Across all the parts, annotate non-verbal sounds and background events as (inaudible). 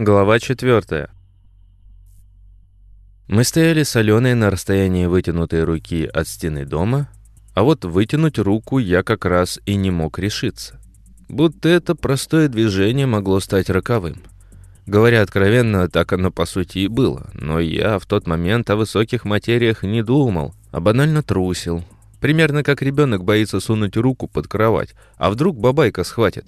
Глава четвертая. Мы стояли с Аленой на расстоянии вытянутой руки от стены дома, а вот вытянуть руку я как раз и не мог решиться. Будто это простое движение могло стать роковым. Говоря откровенно, так оно по сути и было, но я в тот момент о высоких материях не думал, а банально трусил. Примерно как ребенок боится сунуть руку под кровать, а вдруг бабайка схватит.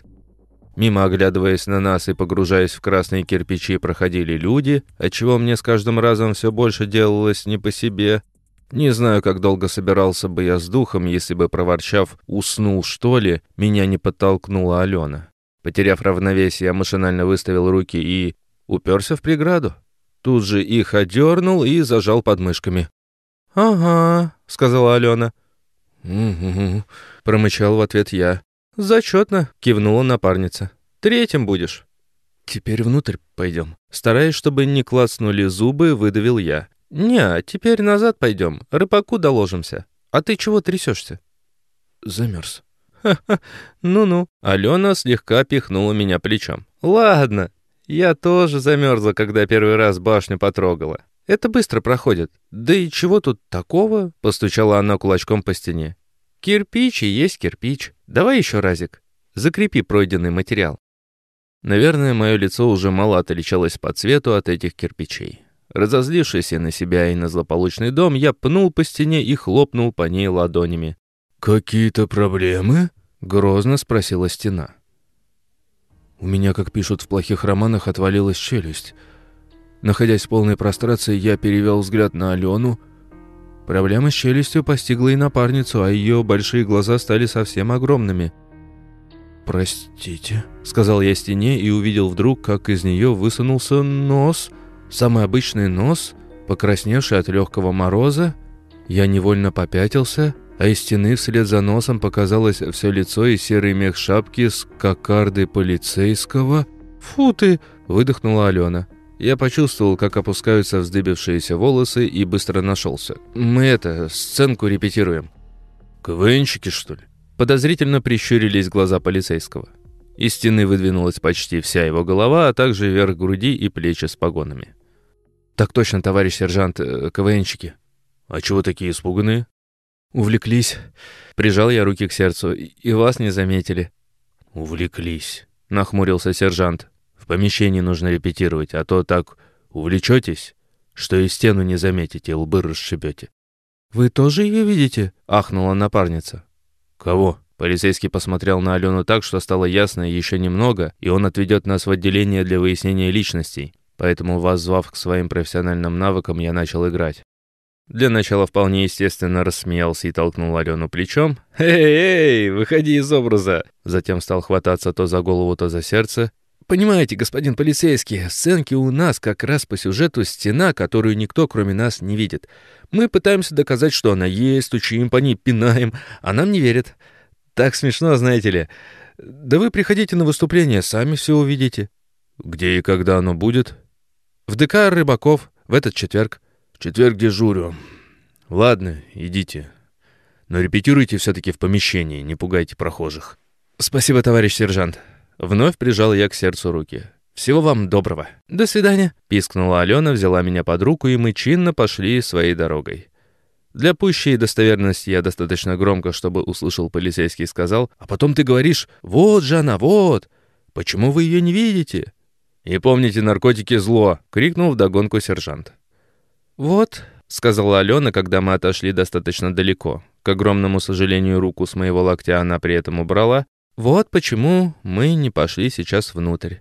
Мимо оглядываясь на нас и погружаясь в красные кирпичи, проходили люди, отчего мне с каждым разом все больше делалось не по себе. Не знаю, как долго собирался бы я с духом, если бы, проворчав «уснул, что ли», меня не подтолкнула Алена. Потеряв равновесие, я машинально выставил руки и уперся в преграду. Тут же их одернул и зажал подмышками. «Ага», — сказала Алена. «Угу», — промычал в ответ я. «Зачетно», — кивнула напарница. «Третьим будешь». «Теперь внутрь пойдем». Стараясь, чтобы не клацнули зубы, выдавил я. «Не, теперь назад пойдем, рыбаку доложимся. А ты чего трясешься?» «Замерз». «Ха-ха, ну-ну». Алена слегка пихнула меня плечом. «Ладно, я тоже замерзла, когда первый раз башню потрогала. Это быстро проходит. Да и чего тут такого?» Постучала она кулачком по стене. «Кирпич и есть кирпич. Давай еще разик. Закрепи пройденный материал». Наверное, мое лицо уже мало отличалось по цвету от этих кирпичей. Разозлившись и на себя, и на злополучный дом, я пнул по стене и хлопнул по ней ладонями. «Какие-то проблемы?» — грозно спросила стена. У меня, как пишут в плохих романах, отвалилась челюсть. Находясь в полной прострации, я перевел взгляд на Алену, Проблема с челюстью постигла и напарницу, а ее большие глаза стали совсем огромными. «Простите», — сказал я стене и увидел вдруг, как из нее высунулся нос, самый обычный нос, покрасневший от легкого мороза. Я невольно попятился, а из стены вслед за носом показалось все лицо и серый мех шапки с кокардой полицейского. «Фу ты!» — выдохнула Алена. Я почувствовал, как опускаются вздыбившиеся волосы и быстро нашелся. «Мы это, сценку репетируем». «КВНщики, что ли?» Подозрительно прищурились глаза полицейского. Из стены выдвинулась почти вся его голова, а также верх груди и плечи с погонами. «Так точно, товарищ сержант, э, КВНщики». «А чего такие испуганные?» «Увлеклись». Прижал я руки к сердцу. «И вас не заметили». «Увлеклись», — нахмурился сержант помещении нужно репетировать, а то так увлечетесь, что и стену не заметите, лбы расшибете». «Вы тоже ее видите?» — ахнула напарница. «Кого?» Полицейский посмотрел на Алену так, что стало ясно еще немного, и он отведет нас в отделение для выяснения личностей. Поэтому, воззвав к своим профессиональным навыкам, я начал играть. Для начала вполне естественно рассмеялся и толкнул Алену плечом. «Эй, эй, выходи из образа!» Затем стал хвататься то за голову, то за сердце, Понимаете, господин полицейский, сценки у нас как раз по сюжету стена, которую никто, кроме нас, не видит. Мы пытаемся доказать, что она есть, стучим по ней, пинаем, а нам не верят. Так смешно, знаете ли. Да вы приходите на выступление, сами все увидите. Где и когда оно будет? В ДК Рыбаков, в этот четверг. В четверг дежурю. Ладно, идите. Но репетируйте все-таки в помещении, не пугайте прохожих. Спасибо, товарищ сержант. Вновь прижал я к сердцу руки. «Всего вам доброго. До свидания!» Пискнула Алена, взяла меня под руку, и мы чинно пошли своей дорогой. Для пущей достоверности я достаточно громко, чтобы услышал полицейский, сказал, «А потом ты говоришь, вот же она, вот! Почему вы ее не видите?» «И помните, наркотики зло!» — крикнул вдогонку сержант. «Вот», — сказала Алена, когда мы отошли достаточно далеко. К огромному сожалению, руку с моего локтя она при этом убрала, вот почему мы не пошли сейчас внутрь.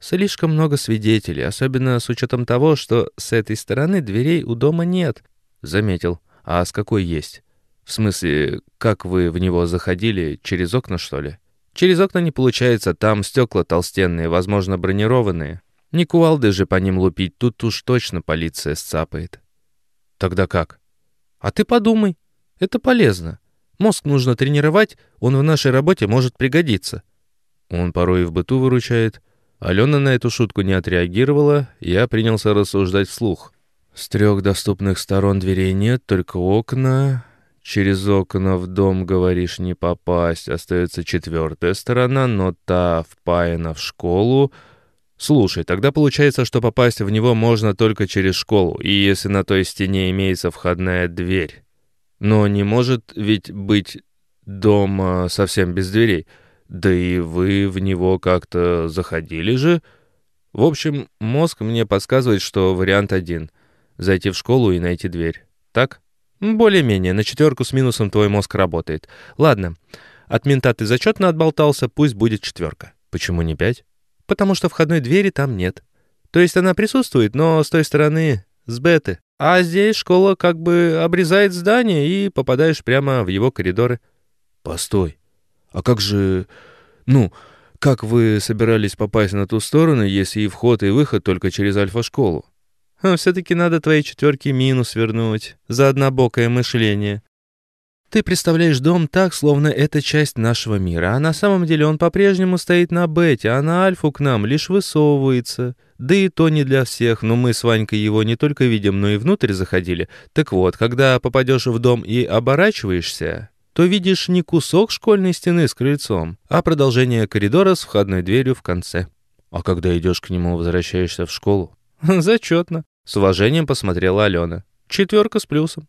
Слишком много свидетелей, особенно с учетом того, что с этой стороны дверей у дома нет. Заметил. А с какой есть? В смысле, как вы в него заходили? Через окна, что ли? Через окна не получается, там стекла толстенные, возможно, бронированные. Не кувалды же по ним лупить, тут уж точно полиция сцапает. Тогда как? А ты подумай. Это полезно. Мозг нужно тренировать, он в нашей работе может пригодиться». Он порой и в быту выручает. Алена на эту шутку не отреагировала, я принялся рассуждать вслух. С трех доступных сторон дверей нет, только окна. Через окна в дом, говоришь, не попасть. Остается четвертая сторона, но та впаяна в школу. Слушай, тогда получается, что попасть в него можно только через школу, и если на той стене имеется входная дверь. Но не может ведь быть дом совсем без дверей. Да и вы в него как-то заходили же. В общем, мозг мне подсказывает, что вариант один — зайти в школу и найти дверь. Так? Более-менее, на четверку с минусом твой мозг работает. Ладно, от мента ты зачетно отболтался, пусть будет четверка. Почему не пять? Потому что входной двери там нет. То есть она присутствует, но с той стороны, с беты. А здесь школа как бы обрезает здание, и попадаешь прямо в его коридоры. Постой. А как же... Ну, как вы собирались попасть на ту сторону, если и вход, и выход только через альфа-школу? Все-таки надо твои четверки минус вернуть за однобокое мышление. Ты представляешь дом так, словно это часть нашего мира, а на самом деле он по-прежнему стоит на бете, а на альфу к нам лишь высовывается. Да и то не для всех, но мы с Ванькой его не только видим, но и внутрь заходили. Так вот, когда попадешь в дом и оборачиваешься, то видишь не кусок школьной стены с крыльцом, а продолжение коридора с входной дверью в конце. А когда идешь к нему, возвращаешься в школу? (laughs) Зачетно. С уважением посмотрела Алена. Четверка с плюсом.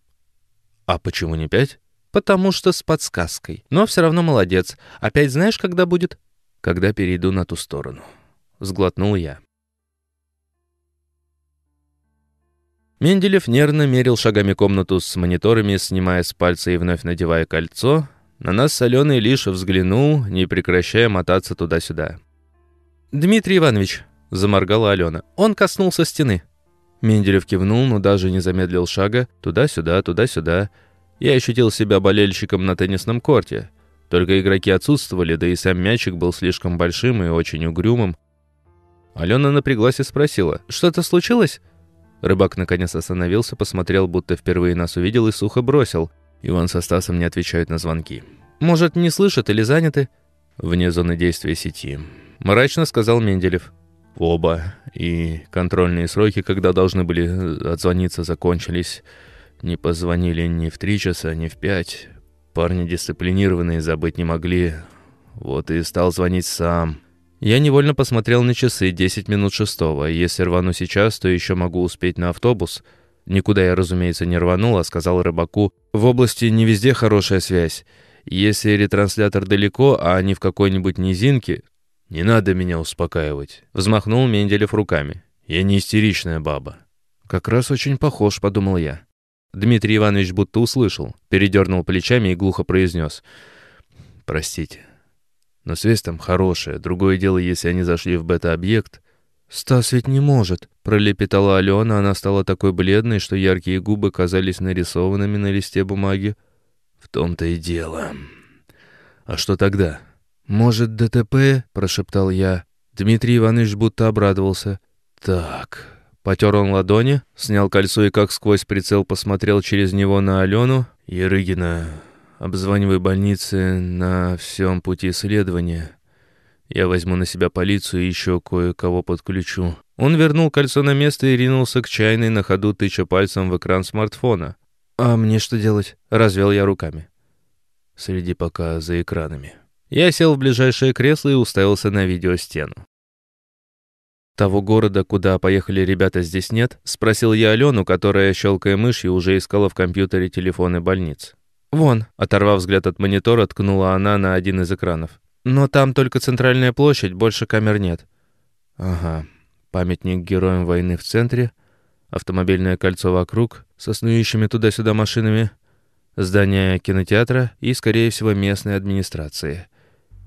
А почему не пять? Потому что с подсказкой. Но все равно молодец. Опять знаешь, когда будет? Когда перейду на ту сторону. Сглотнул я. Менделев нервно мерил шагами комнату с мониторами, снимая с пальца и вновь надевая кольцо. На нас с Аленой лишь взглянул, не прекращая мотаться туда-сюда. «Дмитрий Иванович», — заморгала Алена, — «он коснулся стены». Менделев кивнул, но даже не замедлил шага. Туда-сюда, туда-сюда. Я ощутил себя болельщиком на теннисном корте. Только игроки отсутствовали, да и сам мячик был слишком большим и очень угрюмым. Алена напряглась и спросила, «Что-то случилось?» Рыбак наконец остановился, посмотрел, будто впервые нас увидел и сухо бросил. Иван со Стасом не отвечают на звонки. «Может, не слышат или заняты?» «Вне зоны действия сети», — мрачно сказал Менделев. «Оба. И контрольные сроки, когда должны были отзвониться, закончились. Не позвонили ни в три часа, ни в пять. Парни дисциплинированные, забыть не могли. Вот и стал звонить сам. Я невольно посмотрел на часы, 10 минут шестого. Если рвану сейчас, то еще могу успеть на автобус. Никуда я, разумеется, не рванул, а сказал рыбаку. В области не везде хорошая связь. Если ретранслятор далеко, а не в какой-нибудь низинке... «Не надо меня успокаивать», — взмахнул Менделев руками. «Я не истеричная баба». «Как раз очень похож», — подумал я. Дмитрий Иванович будто услышал, передернул плечами и глухо произнес. «Простите, но связь там хорошая. Другое дело, если они зашли в бета-объект...» «Стас ведь не может», — пролепетала Алена. Она стала такой бледной, что яркие губы казались нарисованными на листе бумаги. «В том-то и дело. А что тогда?» «Может, ДТП?» — прошептал я. Дмитрий Иванович будто обрадовался. «Так...» Потер он ладони, снял кольцо и как сквозь прицел посмотрел через него на Алену. «Ерыгина, обзванивай больницы на всем пути следования. Я возьму на себя полицию и еще кое-кого подключу». Он вернул кольцо на место и ринулся к чайной, на ходу тыча пальцем в экран смартфона. «А мне что делать?» — развел я руками. «Следи пока за экранами». Я сел в ближайшее кресло и уставился на видеостену. «Того города, куда поехали ребята, здесь нет?» — спросил я Алену, которая, щелкая мышью, уже искала в компьютере телефоны больниц. «Вон», — оторвав взгляд от монитора, ткнула она на один из экранов. «Но там только центральная площадь, больше камер нет». «Ага, памятник героям войны в центре, автомобильное кольцо вокруг, со снующими туда-сюда машинами, здание кинотеатра и, скорее всего, местной администрации».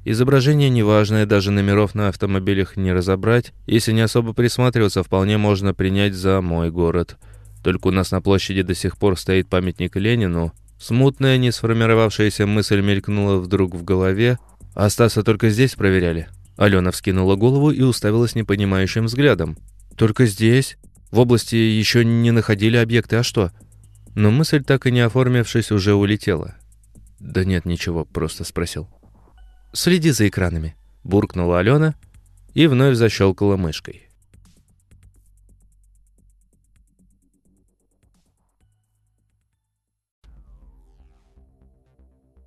Изображение неважное, даже номеров на автомобилях не разобрать. Если не особо присматриваться, вполне можно принять за мой город. Только у нас на площади до сих пор стоит памятник Ленину. Смутная, не сформировавшаяся мысль мелькнула вдруг в голове. А Стаса только здесь проверяли. Алена вскинула голову и уставилась непонимающим взглядом. «Только здесь? В области еще не находили объекты, а что?» Но мысль, так и не оформившись, уже улетела. «Да нет, ничего, просто спросил». «Следи за экранами», — буркнула Алена и вновь защелкала мышкой.